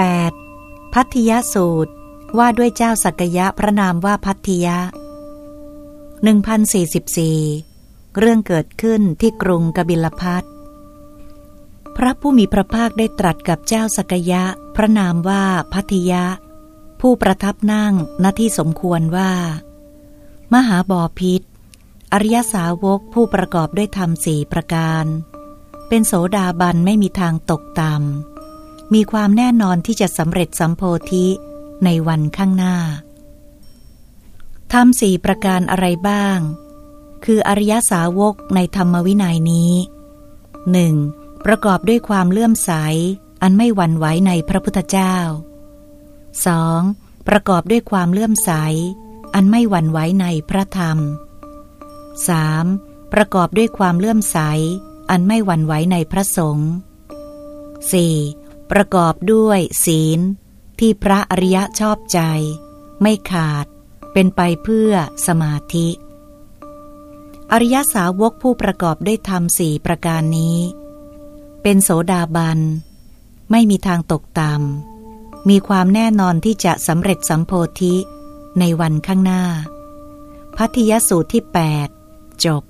8. พัทยสูตรว่าด้วยเจ้าสักยะพระนามว่าพัทยะ 1044 เรื่องเกิดขึ้นที่กรุงกบิลพัทพระผู้มีพระภาคได้ตรัสกับเจ้าสักยะ พระนามว่าพัทยะ ผู้ประทับนั่งณที่สมควรว่า มหาบอพิษ อริยสาวกผู้ประกอบด้วยธรรมสี่ประการ เป็นโสดาบันไม่มีทางตกต่ำ มีความแน่นอนที่จะสำเร็จสัมโพธิในวันข้างหน้าทำสี่ประการอะไรบ้าง คืออริยสาวกในธรรมวินัยนี้หนึ่งประกอบด้วยความเลื่อมใส อันไม่หวั่นไหวในพระพุทธเจ้า 2. ประกอบด้วยความเลื่อมใส อันไม่หวั่นไหวในพระธรรม 3. ประกอบด้วยความเลื่อมใส อันไม่หวั่นไหวในพระสงฆ์ 4. ประกอบด้วยศีล ที่พระอริยะชอบใจ ไม่ขาด เป็นไปเพื่อสมาธิ อริยสาวกผู้ประกอบด้วยธรรมสี่ประการนี้ เป็นโสดาบัน ไม่มีทางตกต่ำมีความแน่นอนที่จะสำเร็จสัมโพธิในวันข้างหน้า พัทยสูตรที่ 8 จบ